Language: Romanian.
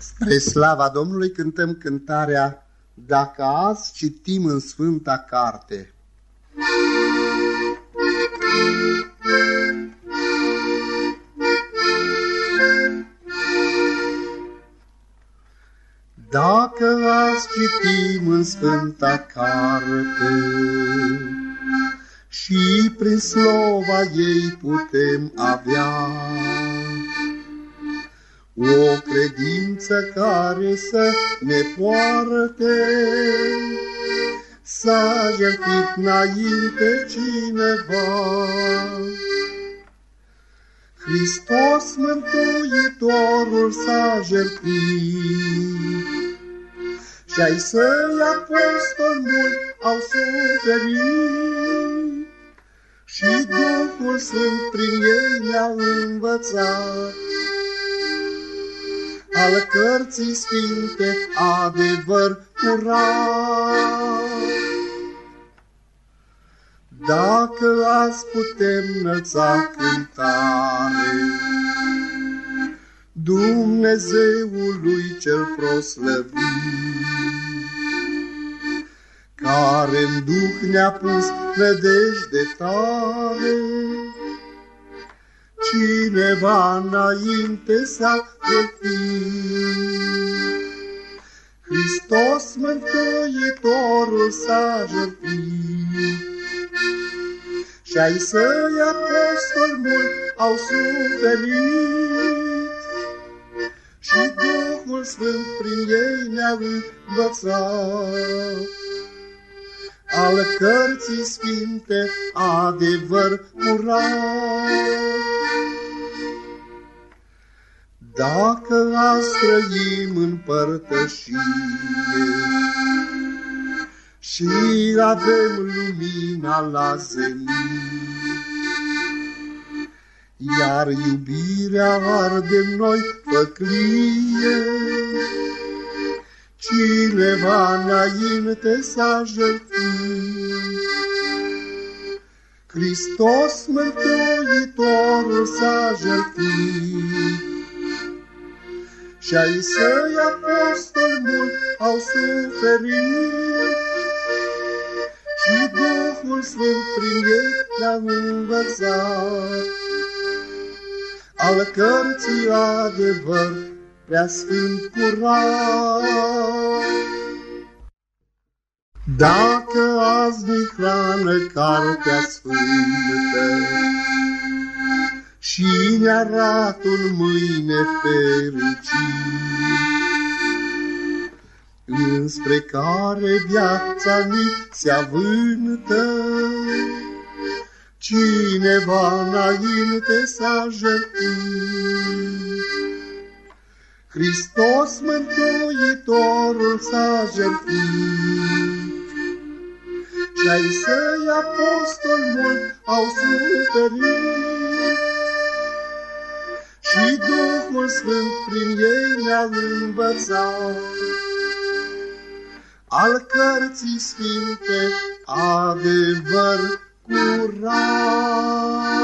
Spre slava Domnului cântăm cântarea Dacă azi citim în Sfânta Carte. Dacă azi citim în Sfânta Carte și prin slova ei putem avea o credință care să ne poarte, S-a jertfit înainte cineva. Hristos Mântuitorul s-a jertfit, Și-ai săi apostoli mulți au suferit, Și Duhul Sfânt prin ei ne-a învățat, al cărții sfinte adevăr curat. Dacă azi putem înălța cântare Dumnezeului cel proslăvit, care în Duh ne-a pus nădejde tare, cineva înainte s-a Hristos Mântuitorul s-a jertfit. Și ai săi apostoli mulți au suferit, Și Duhul Sfânt prin ei ne-a învățat. Al cărții sfinte adevăr curat. Dacă azi trăim în părtășie și avem lumina la zenit, iar iubirea arde noi făclie, cineva înainte s-a jertfit. Hristos Mântuitorul s-a jertfit, și ai săi apostoli mulți au suferit. Și Duhul Sfânt prin ei le-a învățat. Al cărții adevăr prea sfânt curat. Dacă azi mi hrană cartea sfântă, și ne arată un mâine fericit, înspre care viața ni se avântă. Cineva înainte s-a jertfit, Hristos Mântuitorul s-a jertfit, Și-ai săi apostoli mulți au suferit, și Duhul Sfânt prin ei ne-a învățat. Al cărții sfinte adevăr curat.